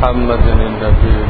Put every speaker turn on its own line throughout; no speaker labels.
محمد النبي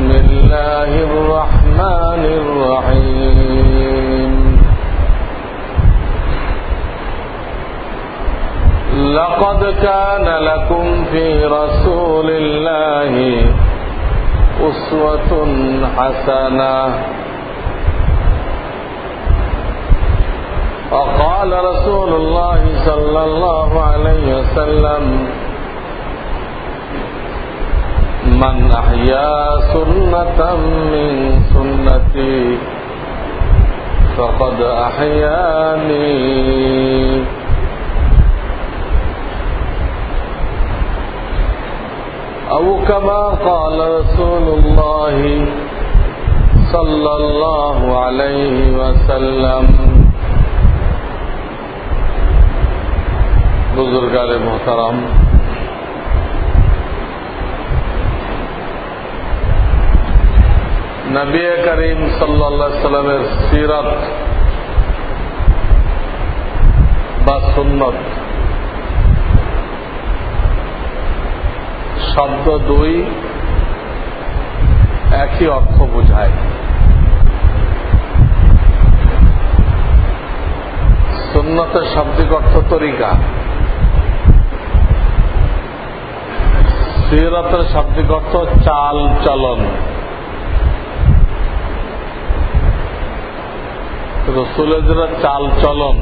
بسم الله الرحمن الرحيم. لقد كان لكم في رسول الله أسوة حسنة. وقال رسول الله صلى الله عليه وسلم من أحيا سنة من سنتي فقد أحياني. أو كما قال رسول الله صلى الله عليه وسلم. بزرگار محترم নবী করিম সাল্লা সাল্লামের সিরত বা সুন্নত শব্দ দুই একই অর্থ বোঝায়। সুন্নতের শাব্দিক অর্থ তরিকা। সিরতের শাব্দিক অর্থ চাল চলন। রসুলের চাল চলন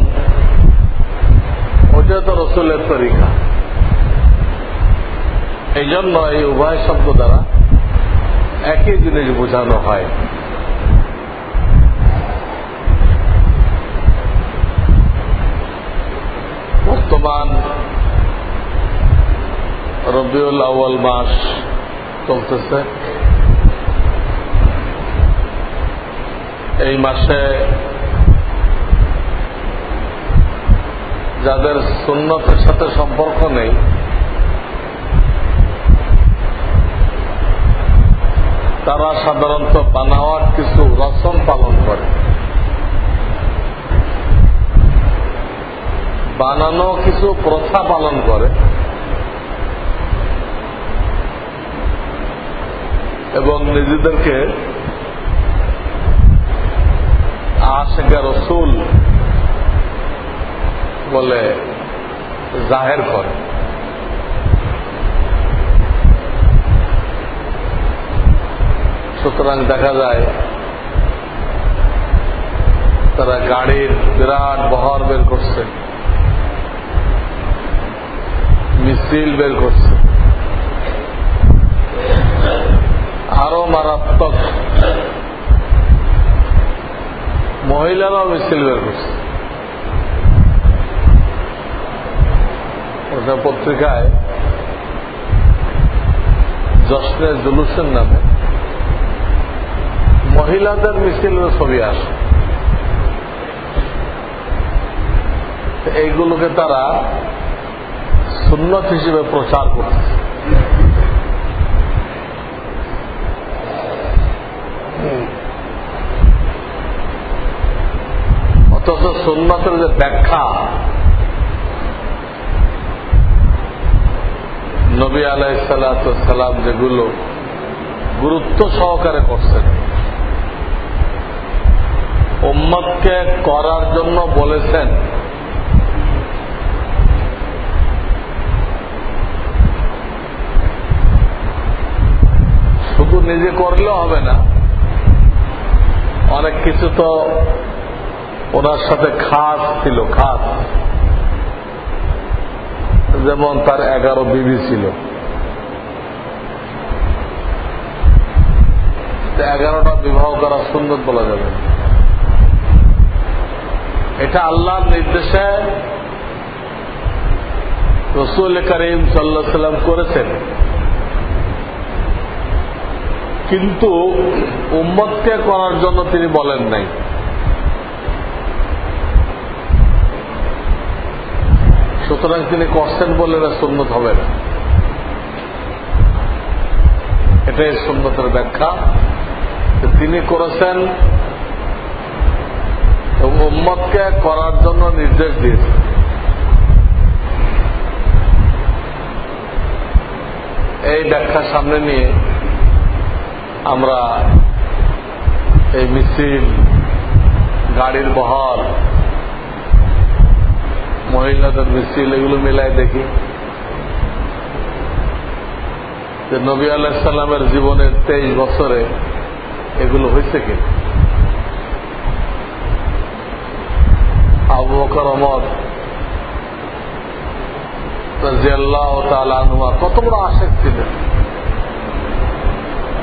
ওটা তো রসুলের তরিকা। এই জন্য এই উভয় শব্দ দ্বারা একই জিনিস বোঝানো হয়। বর্তমান রবিউল আউ্য়াল মাস চলতেছে। এই মাসে যাদের সুন্নতের সাথে সম্পর্ক নেই, তারা সাধারণত বানাওয়ার কিছু রসম পালন করে। বানানো কিছু প্রথা পালন করে। এবং নিজেদেরকে আশেখা রসুল বলে জাহের করে। সুতরাং দেখা যায়, তারা গাড়ির বিরাট বহর বের করছে, মিছিল বের করছে। আরও মারাত্মক মহিলারাও মিছিল বের করছে। ওটা পত্রিকায় জশ্নের জুলুসের নামে মহিলাদের মিছিলের ছবি আসে। এইগুলোকে তারা সুন্নত হিসেবে প্রচার করতেছে অথচ সুন্নতের যে ব্যাখ্যা নবী আলাইসালাম যেগুলো গুরুত্ব সহকারে করছেন। উম্মতকে করার জন্য বলেছেন, শুধু নিজে করলেও হবে না, অনেক কিছু তো ওনার সাথে খাস ছিল, খাস। যেমন তার এগারো বিবি ছিল। এগারোটা বিবাহ করা সুন্দর বলা যাবে এটা আল্লাহর নির্দেশে রসুল করিম সাল্লা সাল্লাম করেছেন। কিন্তু উম্মতকে করার জন্য তিনি বলেন নাই। সুতরাং তিনি করছেন বলে সুন্নত হবে না। এটাই সুন্নতের ব্যাখ্যা। তিনি করেছেন এবং উম্মতকে করার জন্য নির্দেশ দিয়েছেন। এই ব্যাখ্যা সামনে নিয়ে আমরা এই মিছিল, গাড়ির বহর মহিলাদের মিছিল, এগুলো মিলাই দেখি। যে নবী আলাহিসাল্লামের জীবনের তেইশ বছরে এগুলো হয়েছে কি আবু বকর অমর রাজিয়াল্লাহ তালুমা কত বড় আশেক ছিলেন।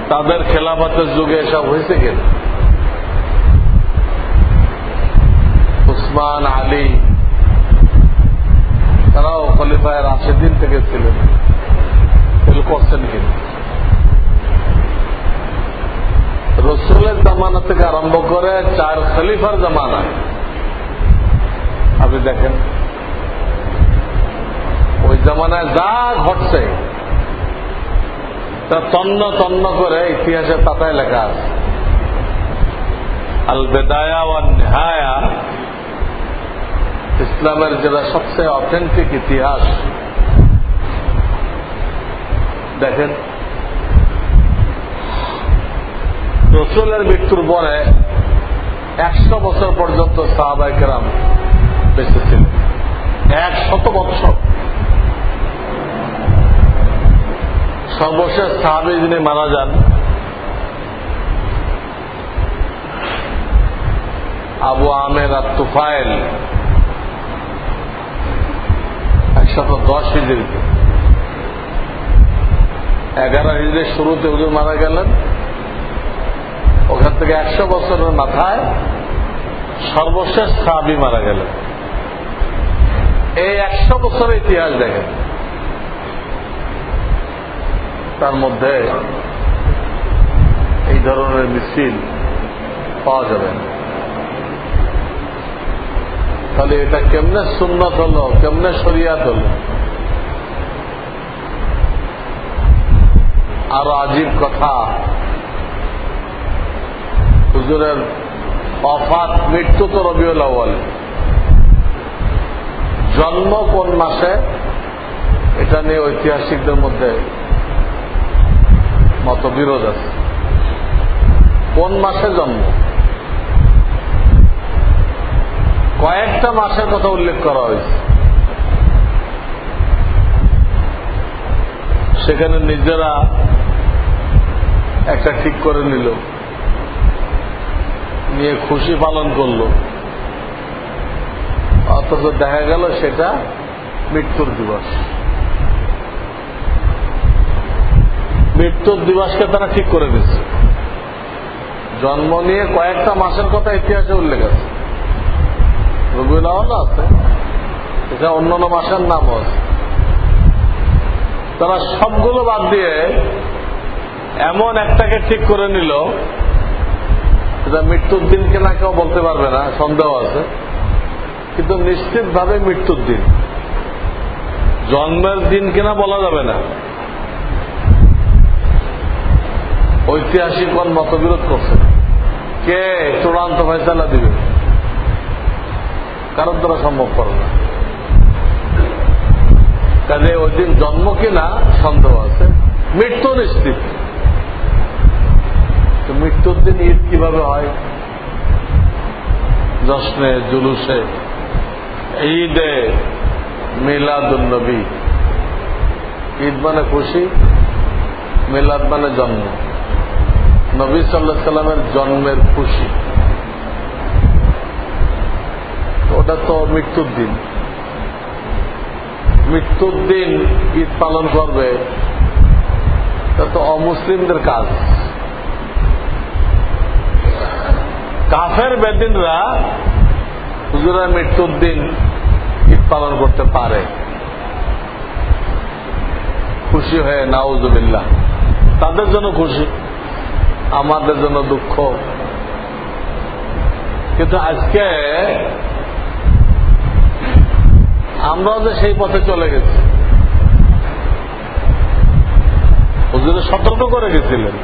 তাদের খেলাফতের যুগে এসব হয়েছে কিনা? উসমান আলী তারাও খলিফায় রাশেদিন থেকে ছিলেন। করছেন কিনা রসুলের জামানা থেকে আরম্ভ করে চার খলিফার জামানা। আপনি দেখেন, ওই জামানায় যা ঘটছে, তা তন্ন তন্ন করে ইতিহাসের পাতায় লেখা আছে। আল বেদায়া ও নেহায়া ইসলামের যেটা সবচেয়ে অথেন্টিক ইতিহাস, দেখেন, রসুলের মৃত্যুর পরে একশো বছর পর্যন্ত সাহাবাইকেরাম বেঁচে ছিলেন। এক শত বৎসর। সর্বশেষ সাহাবি যিনি মারা যান, আবু আমের আর তুফাইল একশত দশ হিজড়িতে এগারো হিজড়ির শুরুতে হুজুর মারা গেলেন। ওখান থেকে একশো বছরের মাথায় সর্বশেষ সাহাবি মারা গেলেন। এই একশো বছরের ইতিহাস দেখেন। তার মধ্যে এই ধরনের মিছিল পাওয়া যাবে না। তাহলে এটা কেমনে সুন্নত হলো? কেমনে শরিয়াত হলো? আরও আজীব কথা। হুজুরের অফাত মৃত্যু তো রবিউল আউ্বাল জন্ম কোন মাসে? এটা নিয়ে ঐতিহাসিকদের মধ্যে মতবিরোধ আছে। কোন মাসে জন্ম? কয়েকটা মাসের কথা উল্লেখ করা হয়েছে। সেখানে নিজেরা একটা ঠিক করে নিল। নিয়ে খুশি পালন করল। অথচ দেখা গেল সেটা মৃত্যুর দিবস। মৃত্যুর দিবসকে তারা ঠিক করে দিচ্ছে জন্ম নিয়ে কয়েকটা মাসের কথা ইতিহাসে উল্লেখ আছে। রবিউল আওয়াল আছে। এখানে অন্যান্য মাসের নামও আছে। তারা সবগুলো বাদ দিয়ে এমন একটাকে ঠিক করে নিল এটা মৃত্যুর দিন কেনা কেউ বলতে পারবে না, সন্দেহ আছে। কিন্তু নিশ্চিতভাবে মৃত্যুর দিন। জন্মের দিন কিনা বলা যাবে না। ঐতিহাসিকগণ মতবিরোধ করছে। কে চূড়ান্ত ফয়সালা দিবে? কারণ তারা সম্ভব করে না। কাজে ওই দিন জন্ম কিনা সন্দেহ আছে। মৃত্যু নিশ্চিত। মৃত্যুর দিন ঈদ কীভাবে হয়? জশ্নে, জুলুসে, ঈদে মিলাদুন্নবী। ঈদ মানে খুশি, মিলাদ মানে জন্ম। নবী সাল্লাহ সাল্লামের জন্মের খুশি। ওটা তো মৃত্যুর দিন। মৃত্যুর দিন ঈদ পালন করবে। তা তো অমুসলিমদের কাজ। কাফের বেদিনরা হুজুরা মৃত্যুর দিন ঈদ পালন করতে পারে। খুশি হয়ে নাউজুবিল্লাহ। তাদের জন্য খুশি, আমাদের জন্য দুঃখ। কিন্তু আজকে আমরাও যে সেই পথে চলে গেছি হুজুরে সতর্ক করে গেছিলেন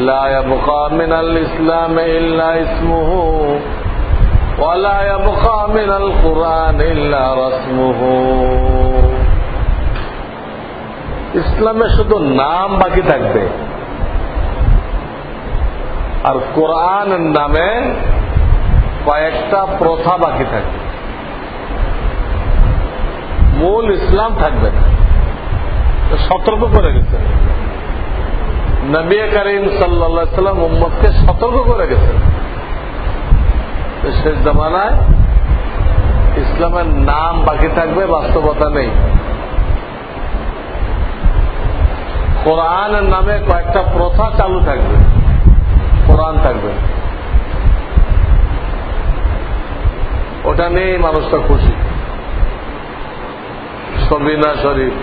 لا يبقى من الإسلام إلا اسمه ولا يبقى من القرآن إلا رسمه ইসলামে শুধু নাম বাকি থাকবে আর কোরআন নামে কয়েকটা প্রথা বাকি থাকবে মূল ইসলাম থাকবে। না সতর্ক করে গেছে। নবী করিম সাল্লা সাল্লাম মোহাম্মদকে সতর্ক করে গেছেন শেষ জমানায় ইসলামের নাম বাকি থাকবে, বাস্তবতা নেই। কোরআনের নামে কয়েকটা প্রথা চালু থাকবে। কোরআন থাকবে। ওটা নিয়েই মানুষটা খুশি। সবিনা শরীফ,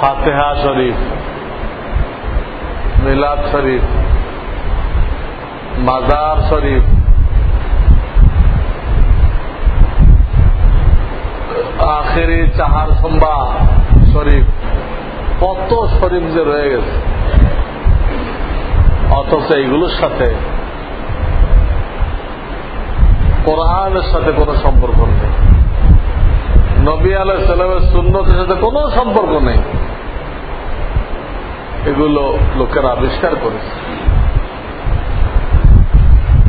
ফাতেহা শরীফ, মিলাদ শরীফ, মাজার শরীফ, আখেরি চাহার সম্বা শরীফ, কত শরীফ যে রয়ে গেছে। অথচ এইগুলোর সাথে কোরআনের সাথে কোনো সম্পর্ক নেই। নবী আলাহ সাল্লামের সুন্নতের সাথে কোনো সম্পর্ক নেই। এগুলো লোকেরা আবিষ্কার করেছে।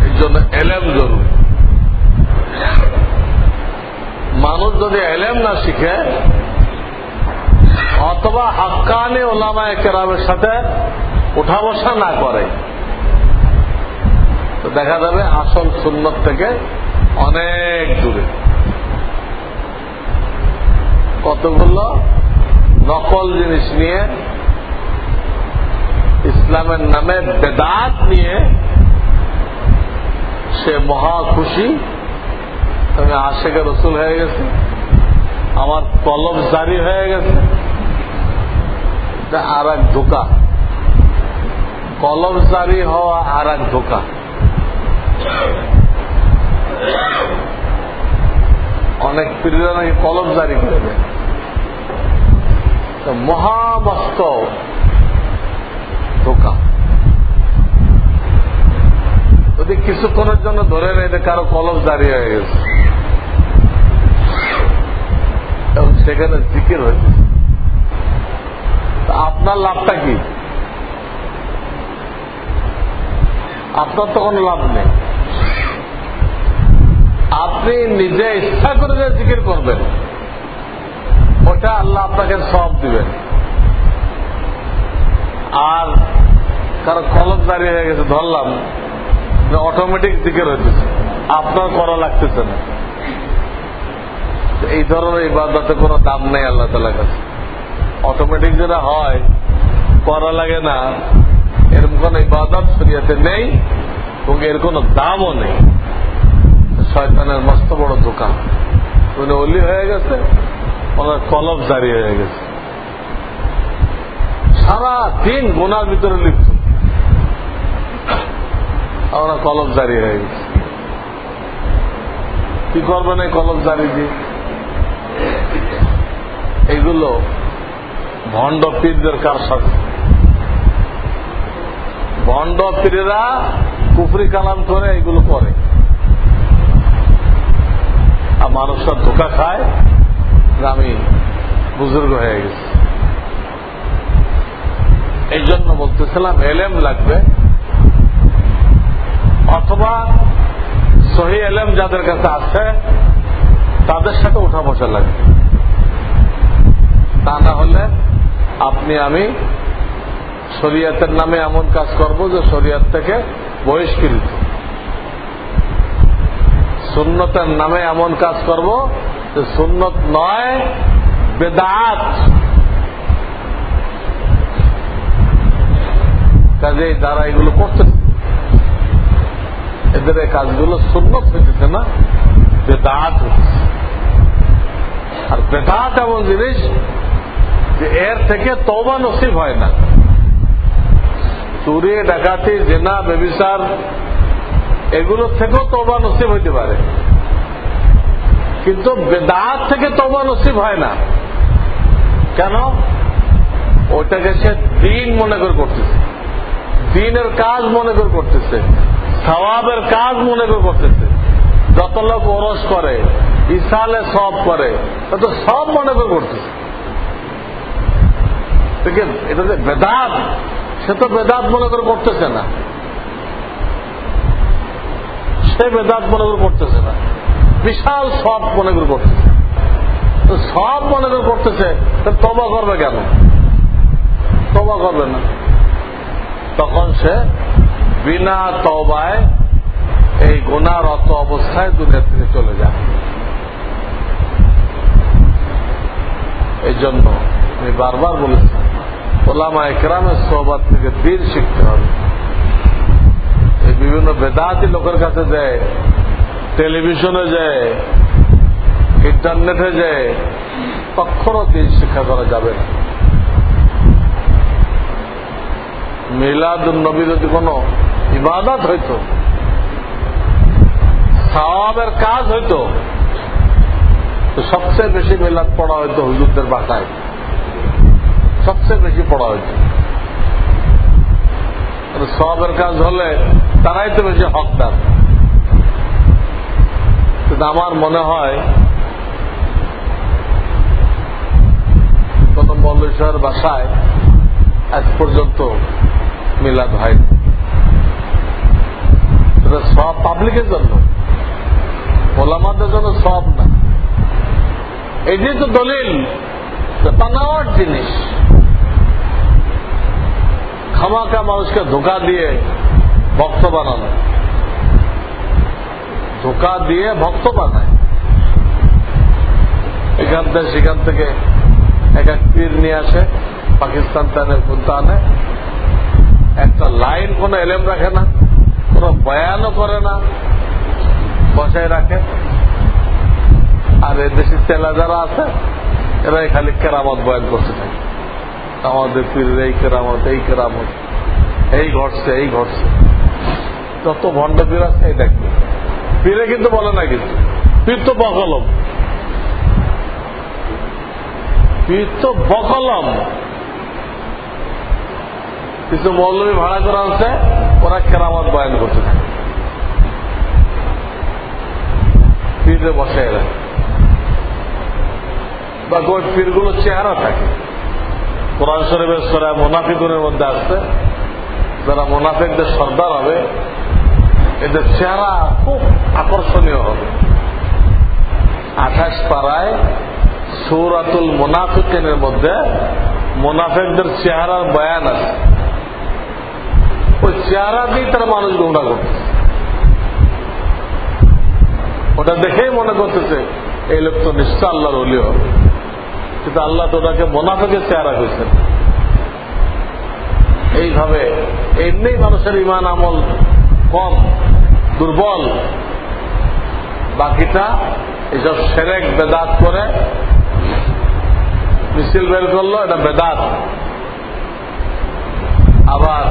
এই জন্য এলেম জরুরি। মানুষ যদি এলেম না শিখে, অথবা হাক্কানি ওলামায় কেরামের সাথে উঠা বসা না করে দেখা যাবে আসল সুন্নত থেকে অনেক দূরে। কতগুলো নকল জিনিস নিয়ে, ইসলামের নামে বেদাত নিয়ে সে মহা খুশি। আমি আশেকে রসুল হয়ে গেছে। আমার তলব জারি হয়ে গেছে। আর এক ধোকা। কলম জারি হওয়া আর এক ধোকা। অনেক পীড়িত নাকি কলম জারি করে দেয়। মহামস্ত ধোকা যদি কিছুক্ষণের জন্য ধরে নেই কারও কলম জারি হয়ে গেছে। এবং সেখানে জিকির হয়েছে। আপনার লাভটা কি? আপনার তো কোনো লাভ নেই। আপনি নিজে ইচ্ছা করে যে জিকির করবেন। ওটা আল্লাহ আপনাকে সব দিবেন। আর কারও কলম দাঁড়িয়ে হয়ে গেছে, ধরলাম অটোমেটিক জিকির হচ্ছে আপনার করা লাগতেছে না। এই ধরনের ইবাদতে কোনো দাম নেই আল্লাহ তালার কাছে। অটোমেটিক যেটা হয়, করা লাগে না। এরকম কোন ইবাদত শরিয়াতে নেই এবং এর কোন দামও নেই। শয়তানের মস্ত বড় দোকান উনি অলি হয়ে গেছে ওনার কলব জারি হয়ে গেছে। সারা দিন গোনার ভিতরে লিপ্ত। ওনার কলব জারি হয়ে গেছে। কি করবেন এই কলব জারি দিয়ে? এইগুলো ভণ্ড পীরদের কার সাথে ভণ্ড পীরেরা কুফরি কালাম করে এগুলো করে। আর মানুষরা ধোকা খায়। আমি বুজুর্গ হয়ে গেছি। এই জন্য বলতেছিলাম, এলেম লাগবে। অথবা সহি এলেম যাদের কাছে আছে, তাদের সাথে উঠা বসা লাগবে। তা না হলে আপনি, আমি শরিয়াতের নামে এমন কাজ করব যে শরিয়াত থেকে বহিষ্কৃত। সুন্নতের নামে এমন কাজ করব যে সুন্নত নয়, বেদাত। কাজে যারা এগুলো করতেছে এদের এই কাজগুলো সুন্নত হইতেছে না, বেদাত আর বেদাত এমন জিনিস যে এর থেকে তবা নসিব হয় না। চুরি, ডাকাতি, জেনা বেবিসার এগুলোর থেকেও তবা নসিব হইতে পারে। কিন্তু বেদাত থেকে তবা নসিব হয় না। কেন? ওইটাকে সে দিন মনে করে করতেছে। দিনের কাজ মনে করে করতেছে। সবাবের কাজ মনে করে করতেছে। যত লোক ওরস করে, ইসালে সব করে, তত সব মনে করে করতেছে। এটা যে বেদাত, সে তো বেদাত মনে করে করতেছে না। সে বেদাত মনে করে করতেছে না। বিশাল সব মনে করে করতেছে সব মনে করে করতেছে তবা করবে কেন? তবা করবে না। তখন সে বিনা তবায় এই গুণারত অবস্থায় দুনিয়া থেকে চলে যায়। এই জন্য আমি বারবার বলেছি ওলামা একরামের সোহবাদ থেকে দিন শিখতে হবে। বিভিন্ন বেদাতি লোকের কাছে যায়, টেলিভিশনে যায়, ইন্টারনেটে যায়, কখনো দিন শিক্ষা করা যাবে না। মিলাদ নবী যদি কোন ইবাদত হইত, সওয়াবের কাজ হইত সবচেয়ে বেশি মিলাদ পড়া হইতো হুজুরদের বাসায়। সবচেয়ে বেশি পড়া হইত। সবের কাজ হলে তারাই তো বেশি হকদার। আমার মনে হয় কোন মল্লেশ্বর বাসায় আজ পর্যন্ত মিলাদ হয় সব পাবলিকের জন্য। ওলামাদের জন্য সব না। এটাই তো দলিল বানাওয়ার জিনিস। খামাকা মানুষকে ধোকা দিয়ে ভক্ত বানানো। ধোকা দিয়ে ভক্ত বানায়। এখান থেকে, সেখান থেকে এক এক পীর নিয়ে আসে, পাকিস্তান টানে খুলতে আনে একটা লাইন কোন এলেম রাখে না, কোন বয়ানও করে না, বসায় রাখে। আর এদেশের চেলা যারা আছে, এরাই খালি কেরামত বয়ান করতে থাকে। আমাদের পীরের এই কেরামত এই কেরামত। এই ঘটছে এই ঘটছে। যত ভণ্ড পীর আছে, এই দেখবে। পীরে কিন্তু বলে না কিন্তু পীর তো বকলম। পীর তো বকলম। কিছু মৌলবী ভাড়া করা আছে ওরা কেরামত বয়ান করতে থাকে পীরে বসে এরা। বা পীরগুলোর চেহারা থাকে। কোরআন শরীফের সরায় মোনাফিকুনের মধ্যে আসছে যারা মোনাফিকদের সর্দার হবে, এদের চেহারা খুব আকর্ষণীয় হবে। আঠাশ পাড়ায় সৌরাতুল মোনাফিকের মধ্যে মোনাফেকদের চেহারার বয়ান আছে। ওই চেহারা দিয়ে তারা মানুষ গুমরা করছে ওটা দেখেই মনে করতেছে, এই লোক তো নিশ্চয় আল্লাহর অলি হবে। কিন্তু আল্লাহ তো ওটাকে মোনাফেকের চেহারা হয়েছেন এইভাবে এমনি মানুষের ইমান আমল কম, দুর্বল। বাকিটা এসব সেরেক বেদাত করে মিছিল বের করল, এটা বেদাত। আবার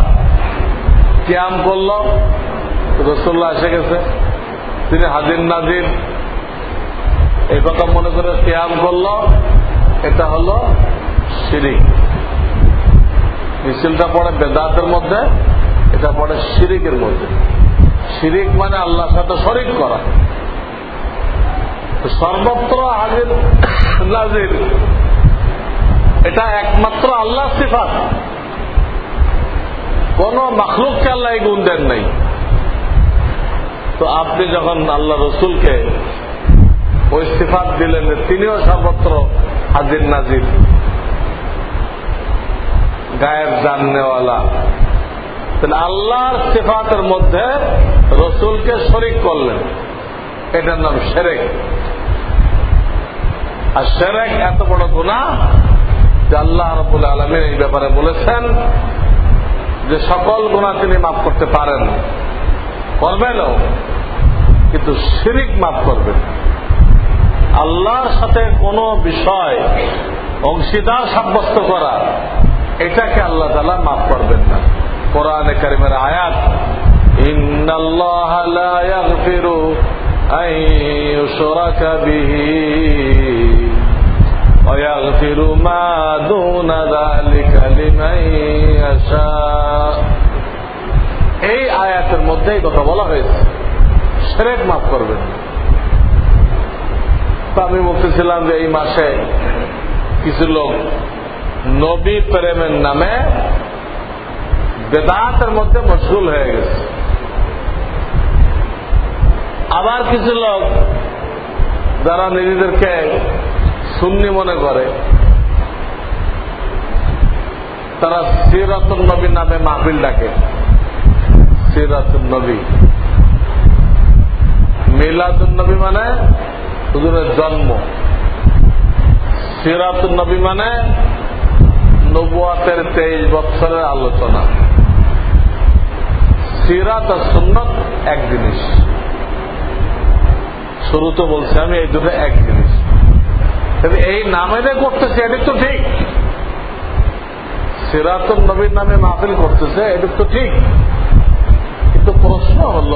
ক্যাম করল রসুল্লাহ এসে গেছে। তিনি হাজির নাজির। এই কথা মনে করে ক্যাম করল। এটা হলো শিরিক মিছিলটা পড়ে বেদাতের মধ্যে, এটা পড়ে শিরিকের মধ্যে। শিরিক মানে আল্লাহর সাথে শরিক করা। সর্বত্র হাজির, নাজির। এটা একমাত্র আল্লাহ সিফাত। কোন মখলুককে আল্লাহ এই গুণ দেন নাই। তো আপনি যখন আল্লাহ রসুলকে ওই সিফাত দিলেন তিনিও সর্বত্র হাজির নাজির। গায়ের জাননেওয়ালা। তাহলে আল্লাহর সিফাতের মধ্যে রসুলকে শরিক করলেন। এটার নাম সেরেক। আর সেরেক এত বড় গুণা যে আল্লাহ রবুল আলমী এই ব্যাপারে বলেছেন যে সকল গুণা তিনি মাফ করতে পারেন। করবেনও, কিন্তু শিরিক মাফ করবেন। আল্লাহর সাথে কোনো বিষয় অংশীদার সাব্যস্ত করা, এটাকে আল্লাহ তালা মাফ করবেন না। কোরআন কারিমের আয়াত এই আয়াতের মধ্যেই কথা বলা হয়েছে। শ্রেক মাফ করবেন না। তো আমি বলতেছিলাম যে এই মাসে কিছু লোক নবী প্রেমের নামে বেদাতের মধ্যে মশগুল হয়ে গেছে। আবার কিছু লোক যারা নিজেদেরকে সুন্নি মনে করে, তারা সিরাতুল নবী নামে মাহবিল ডাকে। সিরাতুল নবী। মিলাদুল নবী মানে হুজুরের জন্ম। সিরাতুল নবী মানে নবুয়াতের তেইশ বৎসরের আলোচনা। সিরাত আর সুন্নত এক জিনিস। শুরু তো বলছি আমি, এই দুটো এক জিনিস। এই নামেরে করতেছে এটা তো ঠিক। সিরাতুল নবীর নামে মাহফিল করতেছে এটা তো ঠিক। কিন্তু প্রশ্ন হল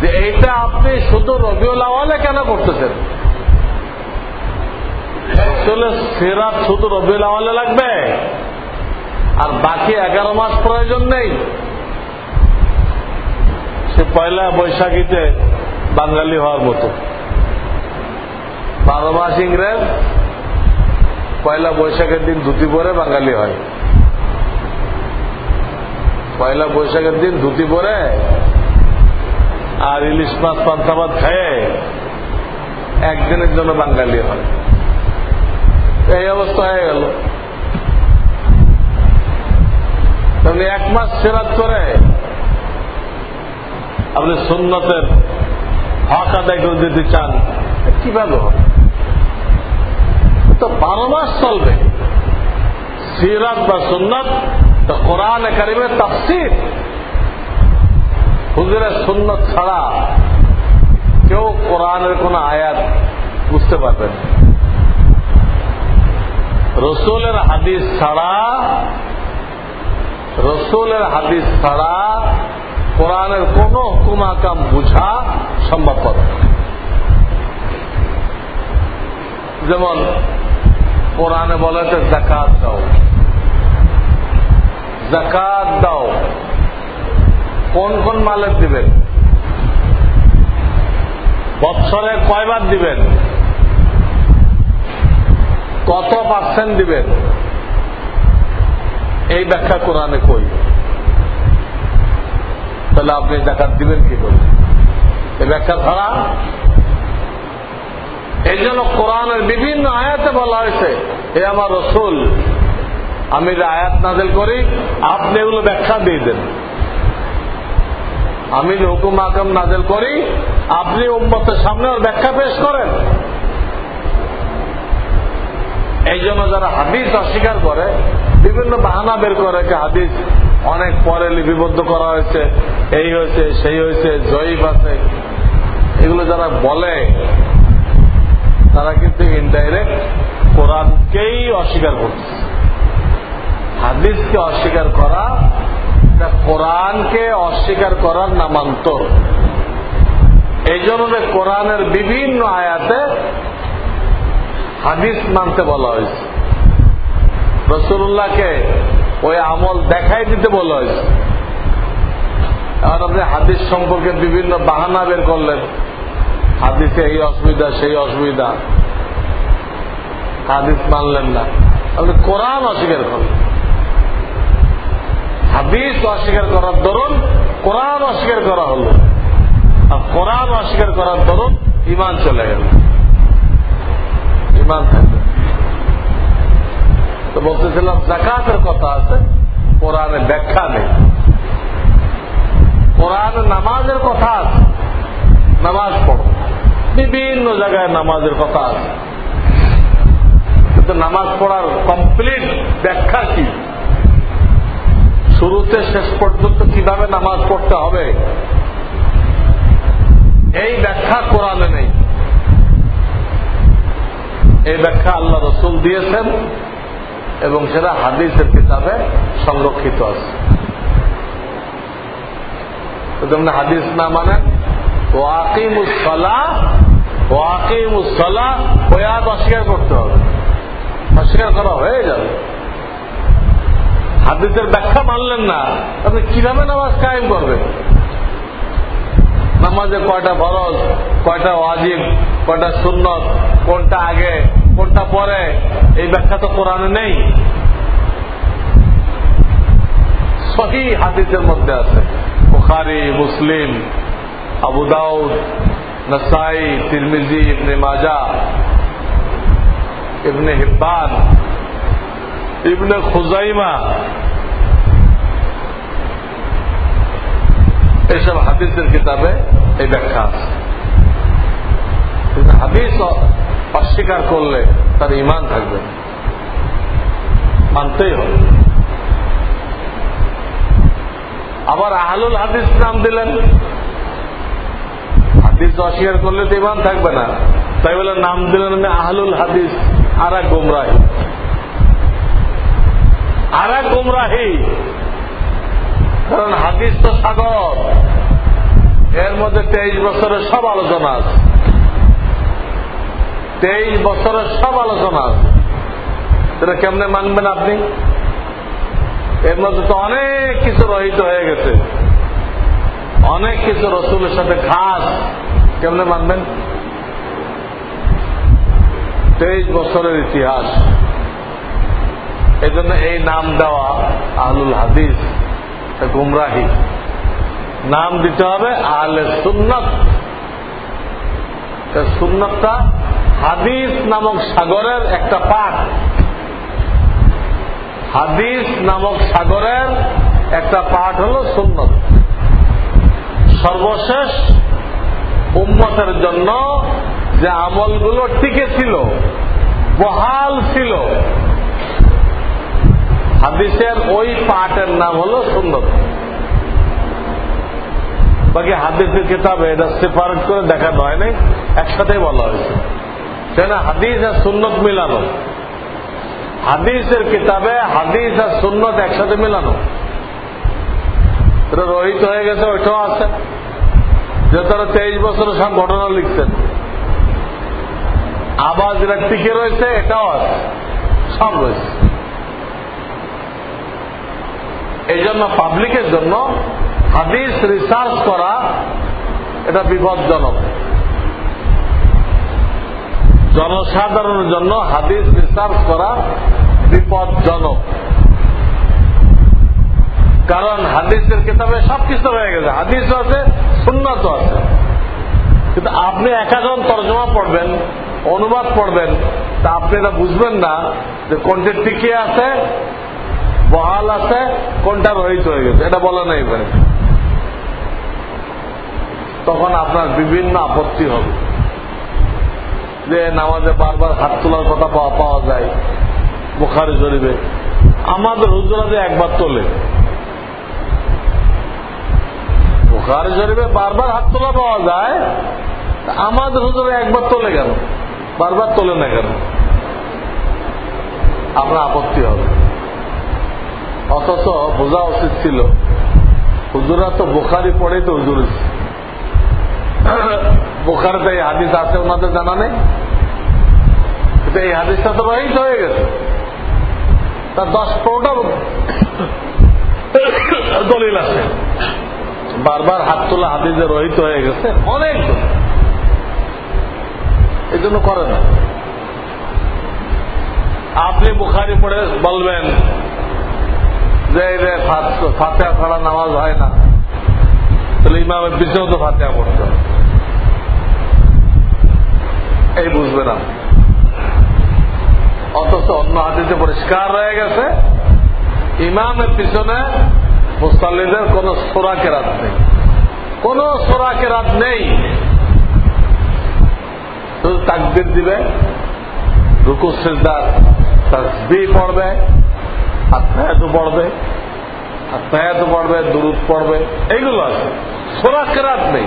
যে এইটা আপনি শুধু রবিউল আওয়ালে কেন করতেছেন? আসলে সিরাত শুধু রবিউল আওয়ালে লাগবে? আর বাকি এগারো মাস প্রয়োজন নেই। সে পয়লা বৈশাখীতে বাঙালি হওয়ার মতো। বারো মাস ইংরেজ, পয়লা বৈশাখের দিন ধুতি পরে বাঙালি হয়। পয়লা বৈশাখের দিন ধুতি পরে আর ইলিশ মাছ পান্তাবাদ খেয়ে একদিনের জন্য বাঙালি হয়। এই অবস্থা হয়ে গেল। এক মাস সেরাত করে আপনি সুন্নতের হক আদায় করে দিতে চান কীভাবে হবে? তো বারো মাস চলবে। সিরাত বা সুন্নত কোরআন একাডেমির তাফসির। হুজুরের সুন্নত ছাড়া কেউ কোরআনের কোন আয়াত বুঝতে পারবেন রসুলের হাদিস ছাড়া, রসুলের হাদিস ছাড়া কোরআনের কোন হুকুম আকাম বুঝা সম্ভবপর যেমন কোরআনে বলেছে, জাকাত দাও। জাকাত দাও। কোন কোন মালের দিবেন? বৎসরে কয়বার দিবেন? কত পার্সেন্ট দিবেন? এই ব্যাখ্যা কোরআনে কই? তাহলে আপনি জাকাত দিবেন কি করে? এই ব্যাখ্যা ছাড়া এই জন্য কোরআনের বিভিন্ন আয়াতে বলা হয়েছে এ আমার রসুল, আমি যে আয়াত নাজেল করি, আপনি এগুলো ব্যাখ্যা দিয়ে দেন। আমি যে হুকুম আকাম নাজেল করি, আপনি উম্মতের সামনে ওর ব্যাখ্যা পেশ করেন। এই জন্য যারা হাদিস অস্বীকার করে, বিভিন্ন বাহানা বের করে হাদিস অনেক পরে লিপিবদ্ধ করা হয়েছে, এই হয়েছে, সেই হয়েছে, জয়ীফ আছে। এগুলো যারা বলে, তারা কিন্তু ইনডাইরেক্ট কোরআনকেই অস্বীকার করছে। হাদিসকে অস্বীকার করা কোরআনকে অস্বীকার করার নামান্তর। এই জন্য কোরআনের বিভিন্ন আয়াতে হাদিস মানতে বলা হয়েছে। রসুল্লাহকে ওই আমল দেখাই দিতে বলা হয়েছে। এখন আপনি হাদিস সম্পর্কে বিভিন্ন বাহানা বের করলেন। হাদিসে এই অসুবিধা, সেই অসুবিধা। হাদিস মানলেন না। আপনি কোরআন অস্বীকার করলেন। হাদিস অস্বীকার করার দরুন, কোরআন অস্বীকার করা হলো। আর কোরআন অস্বীকার করার দরুন ইমান চলে গেল। ইমান থাকবে তো বলতেছিলাম, জাকাতের কথা আছে, কোরআনে ব্যাখ্যা নেই। কোরআনে নামাজের কথা আছে, নামাজ পড়ো। বিভিন্ন জায়গায় নামাজের কথা আছে। কিন্তু নামাজ পড়ার কমপ্লিট ব্যাখ্যা কি? শুরুতে শেষ পর্যন্ত কীভাবে নামাজ পড়তে হবে? এই ব্যাখ্যা কোরআনে নেই। এই ব্যাখ্যা আল্লাহ রসুল দিয়েছেন এবং সেটা হাদিসের কিতাবে সংরক্ষিত আছে। তেমনি হাদিস না মানেন ওয়াকিমুসলা ওয়াকিমুসলা ওয়াদ অস্বীকার করতে হবে। অস্বীকার করা হয়ে যাবে। হাদিসের ব্যাখ্যা মানলেন না। আপনি কীভাবে নামাজ কায়েম করবেন? নামাজে কয়টা ফরজ, কয়টা ওয়াজিব, কয়টা সুন্নত, কোনটা আগে, কোনটা পরে? এই ব্যাখ্যা তো কোরআনে নেই। সহি হাদিসের মধ্যে আছে। বুখারি, মুসলিম, আবু দাউদ, নসাই, তিরমিজি, ইবনে মাজা ইবনে হিব্বান ইবনে খুজাইমা। এসব হাদিসের কিতাবে এই ব্যাখ্যা আছে। হাদিস অস্বীকার করলে তার ইমান থাকবে। মানতেই হবে। আবার আহলুল হাদিস নাম দিলেন। হাদিস অস্বীকার করলে তো ইমান থাকবে না। তাই বলে নাম দিলেন আহলুল হাদিস আর এক গুমরাহি। আর এক গুমরাহি। কারণ হাদিস তো সাগর। এর মধ্যে তেইশ বছরের সব আলোচনা আছে। তেইশ বছরের সব আলোচনা আছে। সেটা কেমনে মানবেন আপনি? এর মধ্যে তো অনেক কিছু রহিত হয়ে গেছে। অনেক কিছু রসুলের সাথে খাস। কেমনে মানবেন? তেইশ বছরের ইতিহাস। এই জন্য এই নাম দেওয়া আহলুল হাদিস গুমরাহি। নাম দিতে হবে আহলে সুন্নত। সুন্নতটা হাদিস নামক সাগরের একটা পাঠ। হাদিস নামক সাগরের একটা পাঠ হল সুন্নত। সর্বশেষ উম্মতের জন্য যে আমলগুলো টিকে ছিল, বহাল ছিল হাদিসের ওই পাঠের নাম হল সুন্দর বাকি হাদিসের কিতাবে এটা সেপারেট করে দেখানো হয় নাই একসাথেই বলা হয়েছে। সেটা হাদিস আর সুন্নত মিলানো। হাদিসের কিতাবে হাদিস আর সুন্নত একসাথে মিলানো। এটা রহিত হয়ে গেছে, ওইটাও আছে। যে তারা তেইশ বছরের সব ঘটনা লিখছেন। আবার যেটা টিকে রয়েছে? এটাও আছে। সব রয়েছে। এই জন্য পাবলিকের জন্য হাদিস রিসার্চ করা এটা বিপজ্জনক। জনসাধারণের জন্য হাদিস রিসার্চ করা বিপজ্জনক। কারণ হাদিসের কিতাবে সবকিছু হয়ে গেছে। হাদিস আছে সুন্নত আছে। কিন্তু আপনি একাজন তর্জমা পড়বেন, অনুবাদ পড়বেন, তা আপনি এটা বুঝবেন না যে কোনটি টিকে আছে বহাল আছে কোনটা রহিত হয়ে গেছে? এটা বলা নাই পারে তখন আপনার বিভিন্ন আপত্তি হবে। যে নামাজে বারবার হাত তোলার কথা পাওয়া যায় বুখারে জরিবে আমাদের হুজুরা যে একবার তোলে। বুখারে জরিবে বারবার হাত তোলা পাওয়া যায় আমাদের হুজুরে একবার তোলে কেন? বারবার তোলে না কেন? আপনার আপত্তি হবে। অথচ বোঝা উচিত ছিল, হুজুরা তো বোখারি পড়েই তো হুজুর বোখারিতে এই হাদিস আছে, ওনাদের জানা নেই? এই হাদিসটা তো রহিত হয়ে গেছে। তার দশ পনেরোটা দলিল আছে। বারবার হাত তোলা হাদিসে রহিত হয়ে গেছে, অনেক এই জন্য করে না। আপনি বুখারি পড়ে বলবেন যে ফাতেহা ছাড়া নামাজ হয় না। তাহলে ইমামের পিছনেও তো ফাতেহা পড়তে। এই বুঝবে না। অথচ অন্য হাতিতে পরিষ্কার রয়ে গেছে, ইমামের পিছনে মুসাল্লিদের কোন সোরাকে রাত নেই। কোন সোরাকে রাত নেই। তাকবির দিবে রুকু সেজদার তসবি পড়বে আত্মায়াতু পড়বে আত্মায়াতু পড়বে দুরুদ পড়বে, এইগুলো আছে। সোরা কেরাত নেই।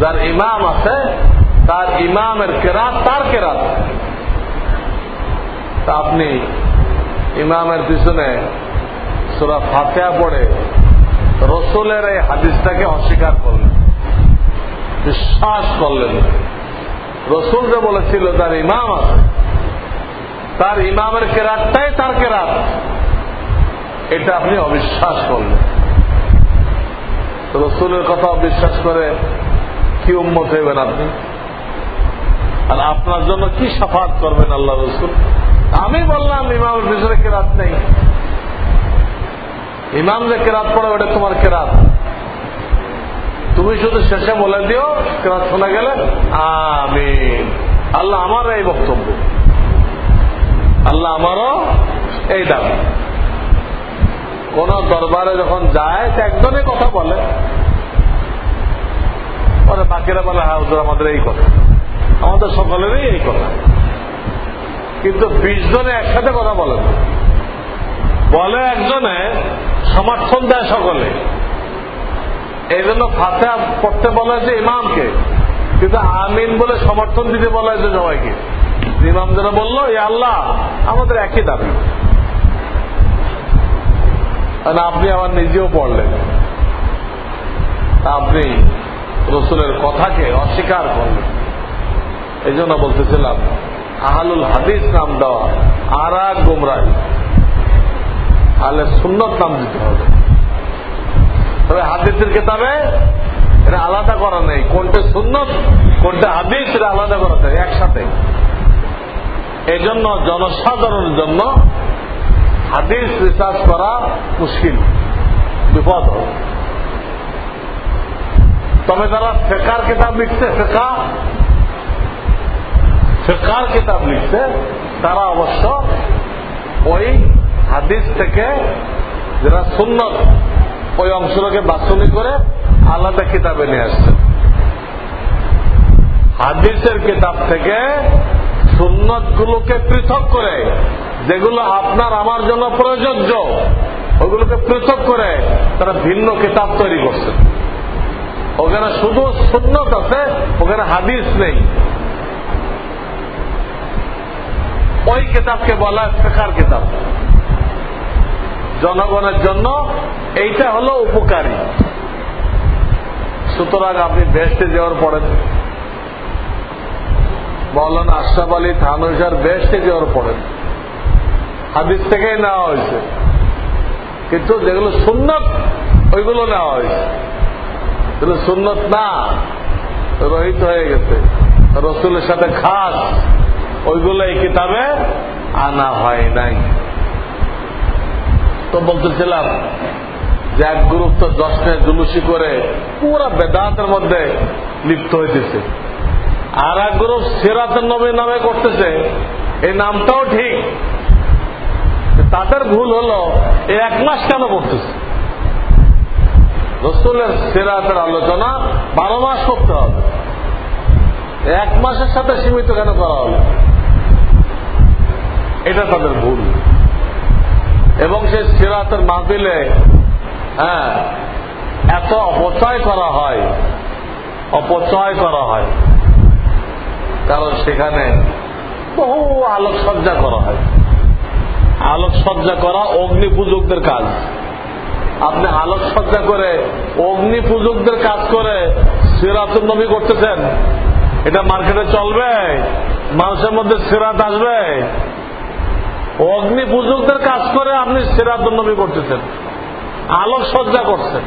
যার ইমাম আছে, তার ইমামের কেরাত তার কেরাত। তা আপনি ইমামের পিছনে সুরা ফাতেহা পড়ে রসুলের এই হাদিসটাকে অস্বীকার করলেন। বিশ্বাস করলেন। রসুল যে বলেছিল, তার ইমাম আছে। তার ইমামের কেরাতটাই তার কেরাত। এটা আপনি অবিশ্বাস করলেন। রসুলের কথা অবিশ্বাস করে কি উন্মত হইবেন আপনি? আর আপনার জন্য কি সাফাত করবেন আল্লাহ রসুল? আমি বললাম, ইমামের পিছনে কেরাত নেই। ইমাম যে কেরাত পড়ে ওটা তোমার কেরাত। তুমি শুধু শেষে বলে দিও, কেরাত শোনা গেলে আমি আল্লাহ আমার এই বক্তব্য। আল্লাহ আমারও এই দাবি। কোন দরবারে যখন যায়, সে একজনই কথা বলে। পরে বাকিরা বলে হ্যাঁ হুজুর, আমাদের এই কথা। আমাদের সকলেরই এই কথা। কিন্তু বিশ জনে একসাথে কথা বলে না। বলে একজনে, সমর্থন দেয় সকলে। এই জন্য ফাতে পড়তে বলা হয়েছে ইমামকে, কিন্তু আমিন বলে সমর্থন দিতে বলা হয়েছে সবাইকে। ইমাম যারা বলল, এ আল্লাহ, আমাদের একই দাবি। আপনি আবার নিজেও পড়লেন। আপনি রসুলের কথাকে অস্বীকার করলেন। এই জন্য বলতেছিলাম, আহালুল হাদিস নাম দেওয়া, আর এক গুমরাহি। আলে সুন্নত নাম দিতে হবে। তবে হাদিসের কেতাবে এটা আলাদা করা নেই। কোনটা সুন্নত, কোনটা হাদিস, এটা আলাদা করা যায় একসাথে এই জন্য জনসাধারণের জন্য হাদিস রিসার্চ করা মুশকিল, বিপদ তবে যারা ফেকার কিতাব লিখছে, ফেকা, ফেকার কিতাব লিখছে, তারা অবশ্য ওই হাদিস থেকে যারা সুন্নত ওই অংশটাকে বাছনি করে আলাদা কিতাবে নিয়ে আসছে। হাদিসের কিতাব থেকে সুন্নত গুলোকে পৃথক করে, যেগুলো আপনার আমার জন্য প্রযোজ্য, ওগুলোকে পৃথক করে তারা ভিন্ন কিতাব তৈরি করছে। ওখানে শুধু সুন্নত আছে, ওখানে হাদিস নেই। ওই কিতাবকে বলা শেখার কিতাব। জনগণের জন্য এইটা হলো উপকারী। সুতরাং আপনি বেস্টে যাওয়ার পরে বলেন আশরাফ আলী থানুসার বেস্টে যাওয়ার পরে হাদিস থেকেই নেওয়া হয়েছে। কিন্তু যেগুলো সুন্নত, ওইগুলো নেওয়া হয়েছে। তাহলে সুন্নত না, রহিত হয়ে গেছে। রসুলের সাথে খাস, ওইগুলো এই কিতাবে আনা হয় নাই। তো বলতেছিলাম যে এক গ্রুপ তো দশটায় জুলুসি করে পুরা বেদাতের মধ্যে লিপ্ত হইতেছে। আর এক গ্রুপ সিরাতের নবী নামে করতেছে। এই নামটাও ঠিক। তাদের ভুল হলো এই এক মাস কেন করতেছে? রসুলের সিরাতের আলোচনা বারো মাস করতে হবে। এক মাসের সাথে সীমিত কেন করা হবে এটা তাদের ভুল। এবং সেই সিরাতের মাহফিলে হ্যাঁ এত অপচয় করা হয়, অপচয় করা হয়। কারণ সেখানে বহু আলোকসজ্জা করা হয়। আলোকসজ্জা করা অগ্নি পূজকদের কাজ। আপনি আলোকসজ্জা করে অগ্নি পূজকদের কাজ করে সিরাতুল নবী করতেছেন। এটা মার্কেটে চলবে, মানুষের মধ্যে সিরাত আসবে। অগ্নি পূজকদের কাজ করে আপনি সিরাতুল নবী করতেছেন। আলোকসজ্জা করছেন।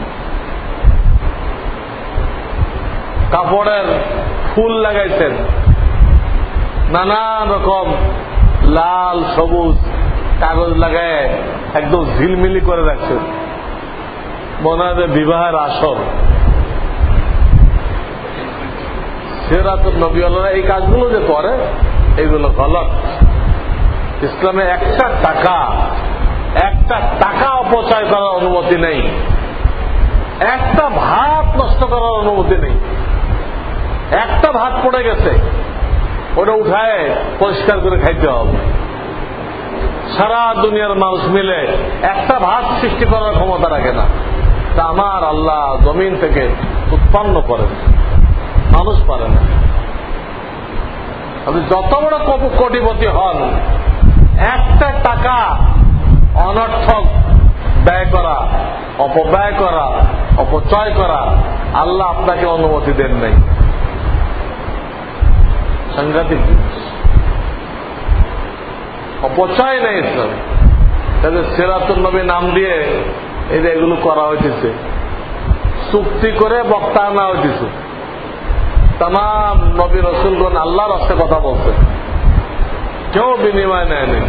কাপড়ের ফুল লাগাইছেন। নানান রকম লাল, সবুজ কাগজ লাগায় একদম ঝিলমিলি করে রাখছেন। মনে হয় বিবাহের আসর। সেরাতুল নবীওয়ালারা এই কাজগুলো যে করে, এগুলো গলত। ইসলামে একটা টাকা একটা টাকা অপচয় করার অনুমতি নেই। একটা ভাত নষ্ট করার অনুমতি নেই। একটা ভাত পড়ে গেছে, ওটা উঠায় পরিষ্কার করে খাইতে হবে। সারা দুনিয়ার মানুষ মিলে একটা ভাত সৃষ্টি করার ক্ষমতা রাখে না। তা আমার আল্লাহ জমিন থেকে উৎপন্ন করেন। মানুষ পারে না। আপনি যত বড় কোটিপতি হন একটা টাকা অনর্থক ব্যয় করা, অপব্যয় করা, অপচয় করা, আল্লাহ আপনাকে অনুমতি দেন নাই। সাংঘাতিক অপচয় নেই ইসলাম। তাহলে সেরাতুল নবী নাম দিয়ে এই যে এগুলো করা হইতেছে। চুক্তি করে বক্তা আনা হইতেছে। তাম নবী রসুলগণ আল্লাহর রাস্তে কথা বলছে। কেউ বিনিময় নেয়নি।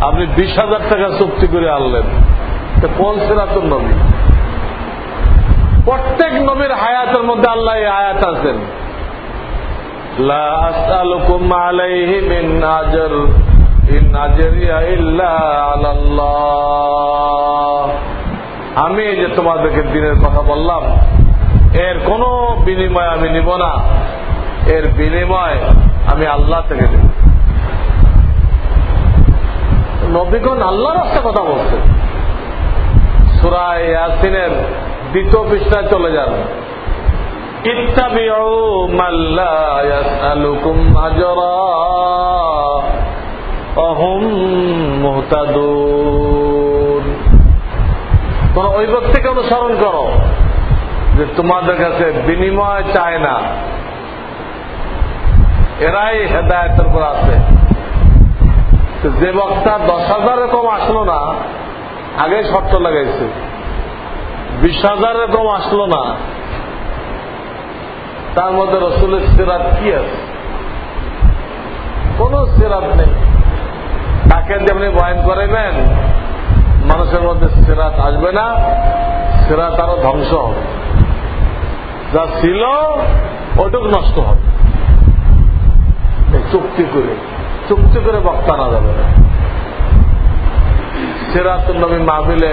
আপনি বিশ হাজার টাকা চুক্তি করে আনলেন। কোন সেরাতুল নবী? প্রত্যেক নবীর হায়াতের মধ্যে আল্লাহ আয়াত আছেন। আমি যে তোমাদেরকে দিনের কথা বললাম, এর কোন বিনিময় আমি নিব না। এর বিনিময় আমি আল্লাহ থেকে নিব। নবীগণ আল্লাহ রাস্তা কথা বলছে। সুরায় ইয়াসিনের দ্বিতীয় পৃষ্ঠায় চলে যান। ইত্তাবিউ মাল্লা ইয়াসআলুকুম আজরা অহুম মুহতাদুন। তোমরা ওই ব্যক্তিকে অনুসরণ করো যে তোমাদের কাছে বিনিময় চায় না। এরাই হেদায়তের উপর আছে। যে বক্তা দশ হাজার রকম আসলো না আগে শর্ত লাগাইছে। বিশ হাজার রকম আসলো না। তার মধ্যে রসুলের সিরাত কি আছে? কোন সিরাত নেই। তাকে যেমনি বয়ান করাইবেন মানুষের মধ্যে সিরাত আসবে না, সিরাত আরও ধ্বংস হবে। যা ছিল, ওটুক নষ্ট হবে। চুক্তি করে। চুক্তি করে বক্তা না যাবে না সিরাতুল নবী মাহবিলে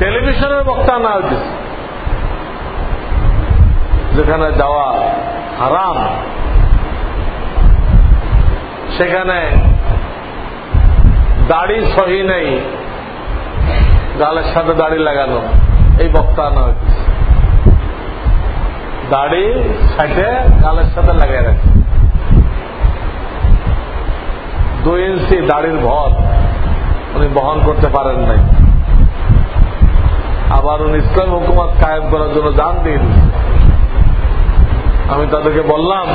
টেলিভিশনের বক্তা না হয়েছে যেখানে যাওয়া হারাম, সেখানে দাড়ি সহি নেই, গালের সাথে দাড়ি লাগানো, এই বক্তা আনা হয়েছে দাড়ি সাইডে গালের সাথে লাগাই রাখে। দুই ইঞ্চি দাড়ির ভর উনি বহন করতে পারেন নাই। আবার উনি ইসলাম হুকুমত কায়েম করার জন্য জান দিন। আমি তাদেরকে বললাম,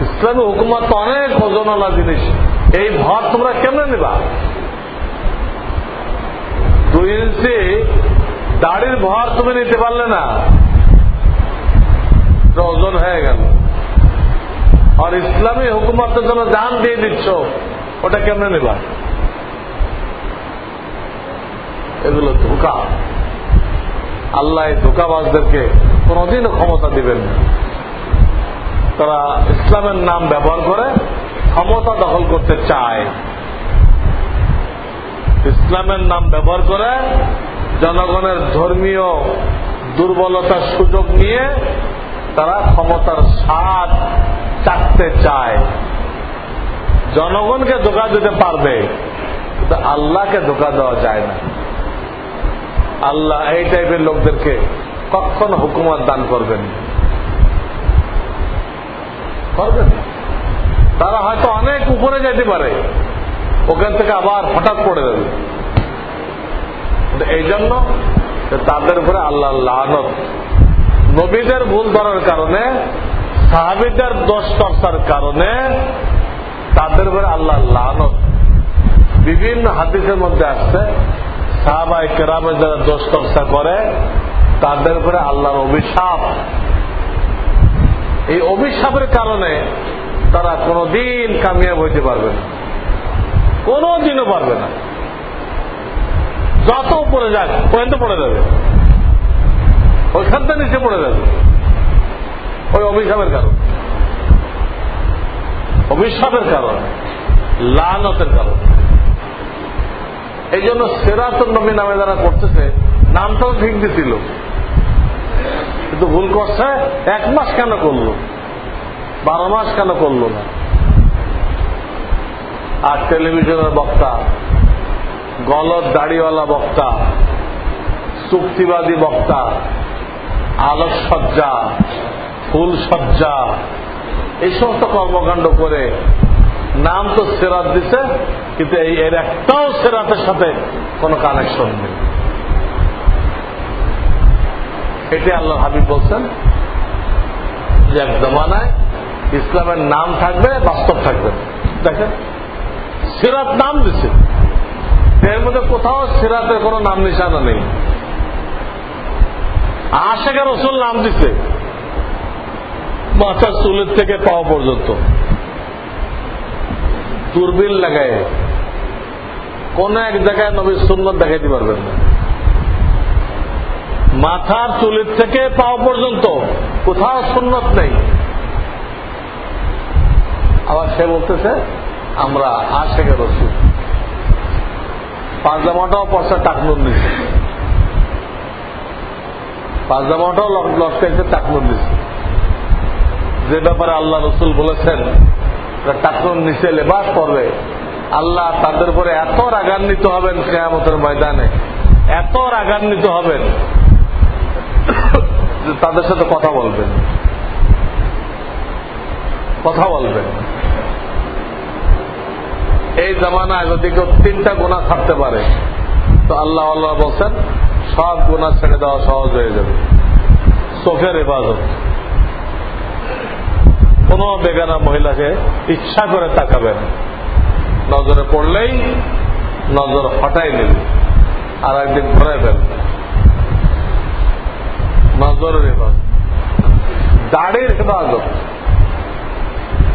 ইসলামী হুকুমত তো অনেক ওজনওয়ালা জিনিস, এই ভর তোমরা কেমনে নেবা? দুই ইঞ্চি দাড়ির ভর তুমি নিতে পারলে না। ওজন হয়ে গেল। আর ইসলামী হুকুমতের জন্য জান দিয়ে দিচ্ছ, ওটা কেমনে নেবা? এগুলো ধোকা। আল্লাহ ধোকাবাজদেরকে কোনদিনও ক্ষমতা দিবেন না। তারা ইসলামের নাম ব্যবহার করে ক্ষমতা দখল করতে চায়। ইসলামের নাম ব্যবহার করে জনগণের ধর্মীয় দুর্বলতার সুযোগ নিয়ে তারা ক্ষমতার স্বাদ চাকতে চায়। জনগণকে ধোকা দিতে পারবে, কিন্তু আল্লাহকে ধোকা দেওয়া যায় না। আল্লাহ এই টাইপের লোকদেরকে কখনো হুকুমত দান করবেন করবেন তারা হয়তো অনেক উপরে যেতে পারে, ওখান থেকে আবার হঠাৎ পড়ে যাবে এই জন্য তাদের উপরে আল্লাহ লানত। নবীদের ভুল ধরার কারণে সাহাবিদের দোষ চর্চার কারণে তাদের উপরে আল্লাহ লানত। বিভিন্ন হাদিসের মধ্যে আসছে সাহাবাই কেরামে যারা দোষ চর্চা করে তাদের উপরে আল্লাহর অভিশাপ। এই অভিশাপের কারণে তারা কোনদিন কামিয়াব হইতে পারবে না। কোনদিনও পারবে না। যত উপরে যাক, পর্যন্ত পড়ে যাবে। ওইখান থেকে নিচে পড়ে যাবে। ওই অভিশাপের কারণ। অভিশাপের কারণ, লানতের কারণ। এই জন্য সেরাতুল নবী নামে যারা করতেছে, নামটাও ঠিক দিছিল। কিন্তু ভুল করছে, এক মাস কেন করল? বারো মাস কেন করল না? আর টেলিভিশনের বক্তা গলত দাড়িওয়ালা বক্তা, চুক্তিবাদী বক্তা, আলোকসজ্জা ফুলসজ্জা এই সমস্ত কর্মকাণ্ড করে নাম তো সেরাত দিছে, কিন্তু এই এর একটাও সেরাতের সাথে কোনো কানেকশন নেই। এটি আল্লাহ হাবিব বলছেন যে এক জমানায় ইসলামের নাম থাকবে, বাস্তব থাকবে। দেখেন, সিরাত নাম দিছে। এর মধ্যে কোথাও সিরাতের কোন নাম নিশানা নেই। আশেখা রসুল নাম দিছে। মাথার চুলের থেকে পাওয়া পর্যন্ত। দূরবীন লাগায়। কোন এক জায়গায় নবীর সুন্নত দেখাইতে পারবেন না। মাথার চুলের থেকে পাওয়া পর্যন্ত। কোথাও সুন্নত নেই। আবার সে বলতেছে, আমরা আশেখে রসুল। পাঁচজামাটাও পয়সা টাকনুন দিচ্ছে পাঁচজামাটাও লটকাইছে টাকনুন দিচ্ছে যে ব্যাপারে আল্লাহ রসুল বলেছেন টাকনুন নিচে লেবাস করবে আল্লাহ তাদের উপরে এত রাগান্বিত হবেন কেয়ামতের ময়দানে, এত রাগান্বিত হবেন তাদের সাথে কথা বলবেন। কথা বলবেন। এই জামানায় যদি কেউ তিনটা গুণা ছাড়তে পারে, তো আল্লাহ আল্লাহ বলছেন, সব গুণা ছেড়ে দেওয়া সহজ হয়ে যাবে। চোখের ইবাদত কোন বেগানা মহিলাকে ইচ্ছা করে তাকাবেন। নজরে পড়লেই নজর হটাই নেবে আর একদিন ঘুরাই ফেলবে নজরের ইবাদত দাড়ির ইবাদত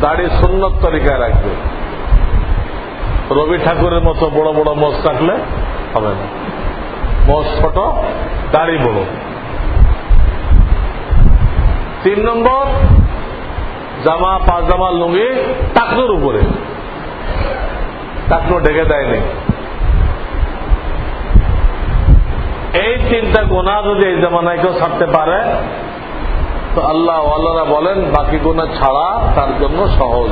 দাড়ি সুন্নত তরিকায় রাখবে। রবি ঠাকুরের মতো বড় বড় মোষ থাকলে হবে না। মোষ ছোট, দাড়ি বড়। তিন নম্বর জামা, পাজামা, লুঙ্গি, টাকনোর উপরে। টাকনো ঢেকে দেয়নি। এই তিনটা গোনা যদি এই জামানায় কেউ ছাড়তে পারে, তো আল্লাহ আল্লাহরা বলেন, বাকি গোনা ছাড়া তার জন্য সহজ।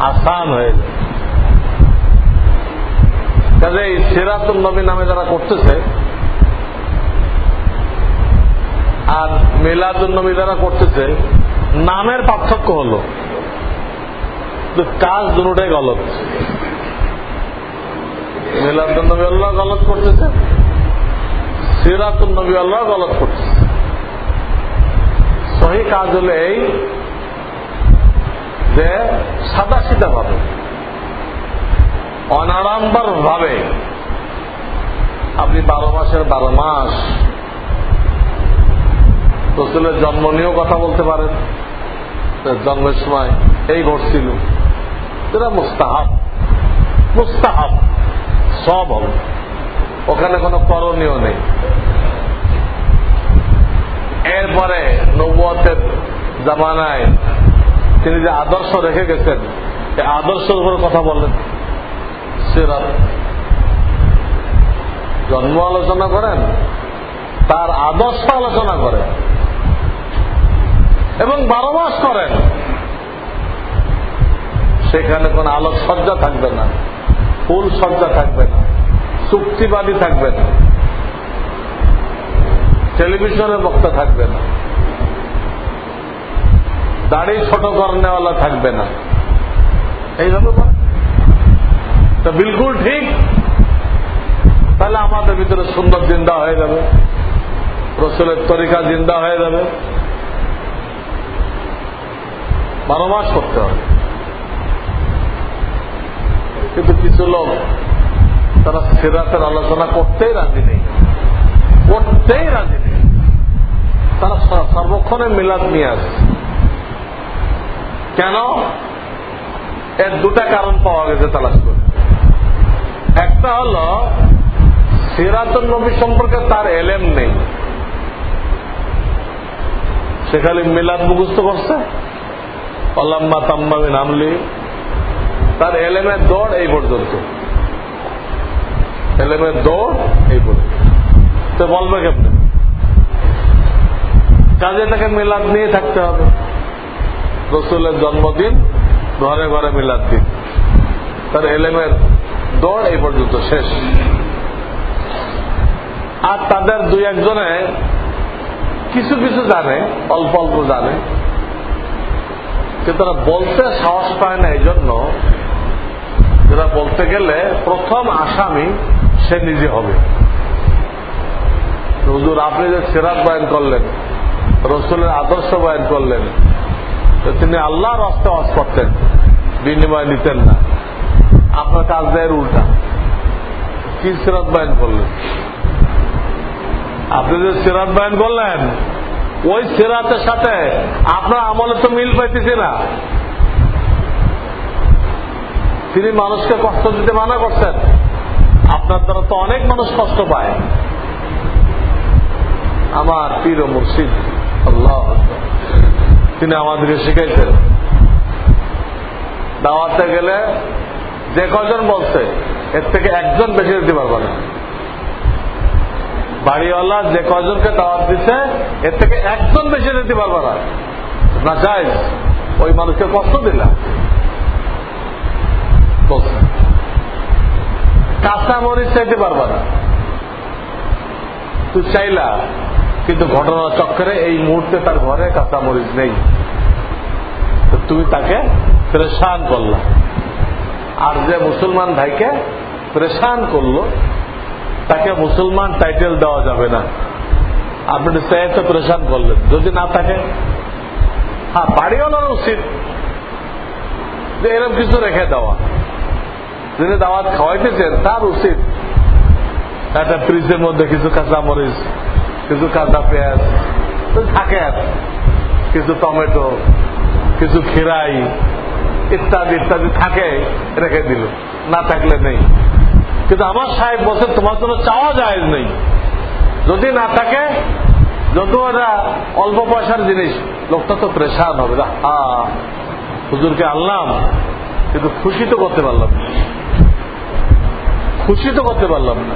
আসান হয়ে যায়। কাজে এই সিরাতুল নবী নামে যারা করতেছে, আর মিলাদুল নবী যারা করতেছে নামের পার্থক্য হল। কাজ দুটাই গলত। নবী আল্লাহ গলত করতেছে। সিরাতুল নবী আল্লাহ গলত করতেছে। সহি কাজ এই যে সাদা সিধা ভাবে ভাবে আপনি বারো মাসের বারো মাস রসুলের জন্ম নিয়েও কথা বলতে পারেন। জন্মের সময় এই ঘটছিল এটা মুস্তাহাব। মুস্তাহাব। সব হবে। ওখানে কোনো করণীয় নেই। এরপরে নব্বতের জামানায় তিনি যে আদর্শ রেখে গেছেন এই আদর্শের উপরে কথা বলেন সেরাত। জন্ম আলোচনা করেন, তার আদর্শ আলোচনা করেন। এবং বারো মাস করেন। সেখানে কোন আলোকসজ্জা থাকবে না। ফুল সজ্জা থাকবে না। চুক্তিবাদী থাকবে না। টেলিভিশনের বক্তা থাকবে না। দাড়ি ছোট করেওয়ালা থাকবে না। এইভাবে তো বিলকুল ঠিক। তাহলে আমাদের ভিতরে সুন্দর জিন্দা হয়ে যাবে। রসুলের তরিকা জিন্দা হয়ে যাবে। বারো মাস করতে হবে। কিন্তু কিছু লোক, তারা সিরাতের আলোচনা করতেই রাজি নেই। করতেই রাজি নেই। তারা সর্বক্ষণে মিলাদ নিয়ে আসে। কেন? এর দুটা কারণ পাওয়া গেছে তালাশ করে। একটা হল সিরাতুল নবী সম্পর্কে তার এলেম নেই। সে খালি মিলাদ মুখস্থ করছে? অল্লাম্মা তাম্মামি নামলি, তার এলেমের দৌড় এই পর্যন্ত। এলেমের দৌড় এই পর্যন্ত। বলবে কেমনি? কাজে তাকে মিলাদ নিয়ে থাকতে হবে। রসুলের জন্মদিন, ঘরে ঘরে মিলাদ দিন। তার এলেমের দৌড় এই পর্যন্ত শেষ। আর তাদের দুই একজনে কিছু কিছু জানে, অল্প অল্প জানে। কিন্তু তারা বলতে সাহস পায় না এই জন্য যারা বলতে গেলে প্রথম আসামি সে নিজে হবে। হুজুর, আপনি যে সেরাত বয়ান করলেন, রসুলের আদর্শ বয়ান করলেন তিনি আল্লাহর রাস্তা ওয়াজ করতেন, বিনিময় নিতেন না। আপনার কাজ দেয়ের উল্টা। কি সিরাত বয়ান করলেন? আপনি যে সিরাত বয়ান করলেন ওই সিরাতের সাথে আপনার আমলে তো মিল পাইতেছে না। তিনি মানুষকে কষ্ট দিতে মানা করছেন। আপনার দ্বারা তো অনেক মানুষ কষ্ট পায়। আমার পীর মুর্শিদ, আল্লাহ তিনি আমাদেরকে শিখাইছেন। দাওয়াতে গেলে যে কজন বলছে, এর থেকে একজন বেশি দিতে পারবে না। বাড়িওয়ালা যে কজনকে দাওয়াত দিচ্ছে এর থেকে একজন বেশি দিতে পারবে না। না চাই ওই মানুষকে কষ্ট দিলাম কাঁচা মরিচ চাইতে পারবে না। তুই চাইলা, কিন্তু ঘটনার চক্করে এই মুহূর্তে তার ঘরে কাঁচা মরিচ নেই তুমি তাকে প্রেশান করলা। আর যে মুসলমান ভাইকে প্রেশান করল তাকে মুসলমান টাইটেল দেওয়া যাবে না। আপনি তো প্রেশান করলেন যদি না থাকে হ্যাঁ বাড়িওয়ালার উচিত। যে এরকম কিছু রেখে দেওয়া। যিনি দাওয়াত খাওয়াইতেছেন, তার উচিত। একটা ফ্রিজের মধ্যে কিছু কাঁচা মরিচ, কিছু কাঁচা পেঁয়াজ থাকে কিছু টমেটো, কিছু খিরাই, ইত্যাদি ইত্যাদি থাকে, রেখে দিল। না থাকলে নেই। কিন্তু আমার সাহেব বলছে তোমার জন্য চাওয়া যায় নেই। যদি না থাকে, যত এটা অল্প পয়সার জিনিস, লোকটা তো প্রেশান হবে। হুজুরকে আনলাম, কিন্তু খুশি তো করতে পারলাম না। খুশি তো করতে পারলাম না।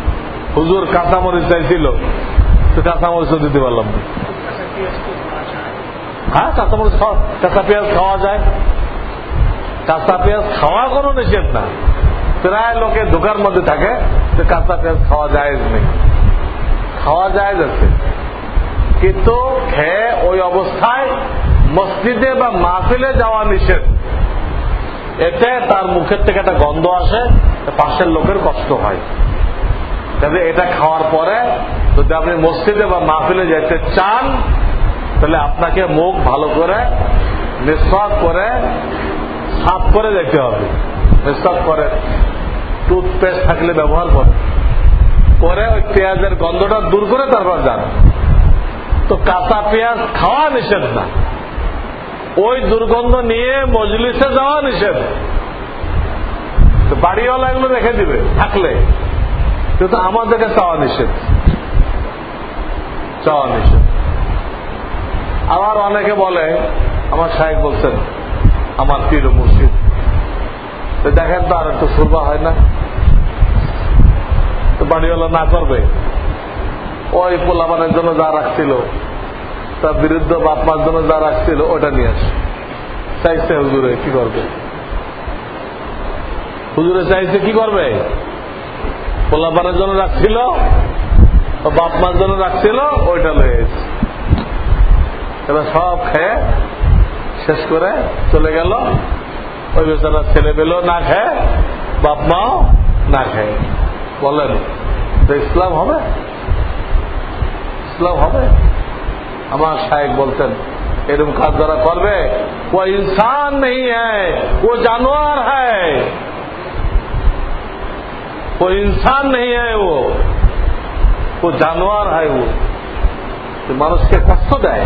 হুজুর কাঁচামরিচ চাইছিল, তো কাঁচামরিচও দিতে পারলাম না। হ্যাঁ কাঁচামরিচ কাঁচা পেঁয়াজ খাওয়া যায়। কাঁচা পেঁয়াজ খাওয়া কোনো নিষেধ না। প্রায় লোকে দোকান মধ্যে থাকে যে কাঁচা পেঁয়াজ খাওয়া যায় নেই খাওয়া যায় যাচ্ছে। কিন্তু খেয়ে ওই অবস্থায় মসজিদে বা মাহফিলে যাওয়া নিষেধ। এতে তার মুখের থেকে একটা গন্ধ আসে পাশের লোকের কষ্ট হয়। যাতে এটা খাওয়ার পরে যদি আপনি মসজিদে বা মাহফিলে যেতে চান, তাহলে আপনাকে মুখ ভালো করে নিঃশ্বাস করে সাফ করে যেতে হবে। নিঃশ্বাস করে। টুথপেস্ট থাকলে ব্যবহার করে। করে ওই পেঁয়াজের গন্ধটা দূর করে তারপর যান তো কাঁচা পেঁয়াজ খাওয়া নিষেধ না। ওই দুর্গন্ধ নিয়ে মজলিসে যাওয়া নিষেধ। বাড়িওয়ালা এগুলো রেখে দিবে, থাকলে। কিন্তু আমাদেরকে চাওয়া নিষেধ। চাওয়া নিষেধ। আবার অনেকে বলে, আমার সাহেব বলছেন, আমার পীর মুর্শিদ। দেখেন তো আর একটু সুরবা হয় না। বাড়িওয়ালা না করবে। ওই পোলাপানের জন্য যা রাখছিল, তার বিরুদ্ধে বাপ মার জন্য যা রাখছিল, ওটা নিয়ে আসে। চাইছে হুজুরে, কি করবে? হুজুরে চাইছে কি করবে? পোলাপানের জন্য রাখছিল বাপ মার জন্য রাখছিল, ওইটা লয়ে এবার সব খেয়ে শেষ করে চলে গেল। ওই বেচারা ছেলে পেল না খেয়ে, বাপ মাও না খেয়ে। বলেন, তো ইসলাম হবে? ইসলাম হবে? আমার সাহেব বলতেন এরকম কাজ যারা করবে, ও ইনসান নেই ও জানোয়ার হ্যায়। ও ইনসান নেই হ্যায় ও ও জানোয়ার হয় ও। মানুষকে কষ্ট দেয়।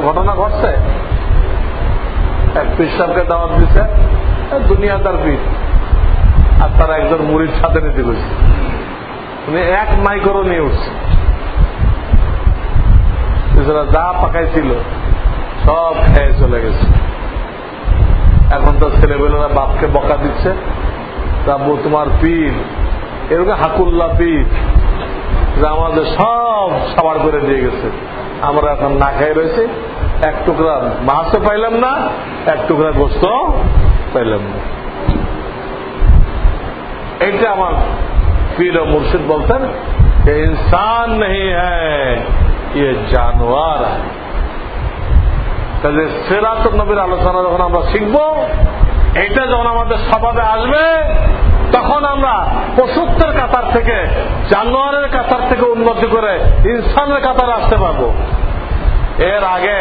ঘটনা ঘটছে? এক পিসাবকে দাওয়াত দিছে দুনিয়াদার পীর। আর তারা একজন মুড়ির সাথে নিতে গেছে উনি এক মাইক্রো নিয়ে উঠছে। যা পাকাইছিল, সব খেয়ে চলে গেছে। এখন তো ছেলেবেলেরা বাপকে বকা দিচ্ছে, রাব্বু, তোমার পীর, এরকম হাকুল্লা পীর, যে আমাদের সব সাবার করে দিয়ে গেছে। আমরা এখন না খেয়ে রয়েছে এক টুকরা মাছও পাইলাম না, এক টুকরা গোস্ত পাইলাম না। এইটা আমার পীর মুর্শিদ বলতেন যে ইনসান নেই হ্যাঁ ইয়ে জানোয়ার। কাজে সেরাত নবীর আলোচনা যখন আমরা শিখব এটা যখন আমাদের স্বভাবে আসবে, তখন আমরা পশুত্বের কাতার থেকে, জানোয়ারের কাতার থেকে উন্নতি করে ইনসানের কাতারে আসতে পারব। এর আগে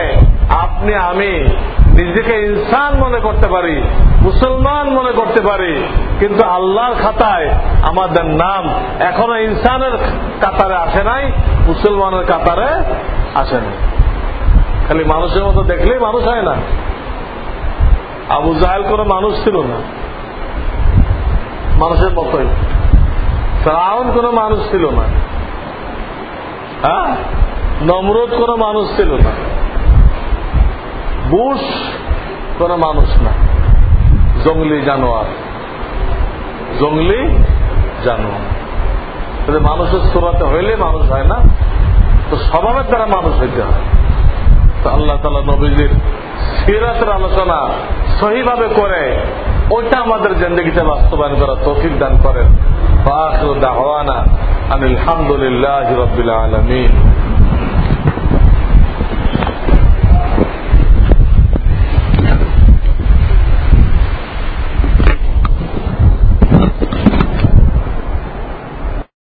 আপনি, আমি নিজেকে ইনসান মনে করতে পারি, মুসলমান মনে করতে পারি, কিন্তু আল্লাহর খাতায় আমাদের নাম এখনও ইনসানের কাতারে আসে নাই, মুসলমানের কাতারে আসে নাই। খালি মানুষের মতো দেখলেই মানুষ হয় না। আবু জাহেল কোন মানুষ ছিল না। মানুষের মতোই। ফ্রাউন কোন মানুষ ছিল না। হ্যাঁ? নমরুদ কোন মানুষ ছিল না। বুশ, কোন মানুষ না। জঙ্গলি জানোয়ার। জঙ্গলি জানোয়ার। মানুষের সুরাতে হইলে মানুষ হয় না, তো স্বভাবের দ্বারা মানুষ হইতে হয়। তো আল্লাহ তালা নবীজির সিরাতের আলোচনা সহিভাবে করে, ওইটা আমাদের জিন্দগিতে বাস্তবায়ন করা তৌফিক দান করেন। আলহামদুলিল্লাহ রবিল আলমিন।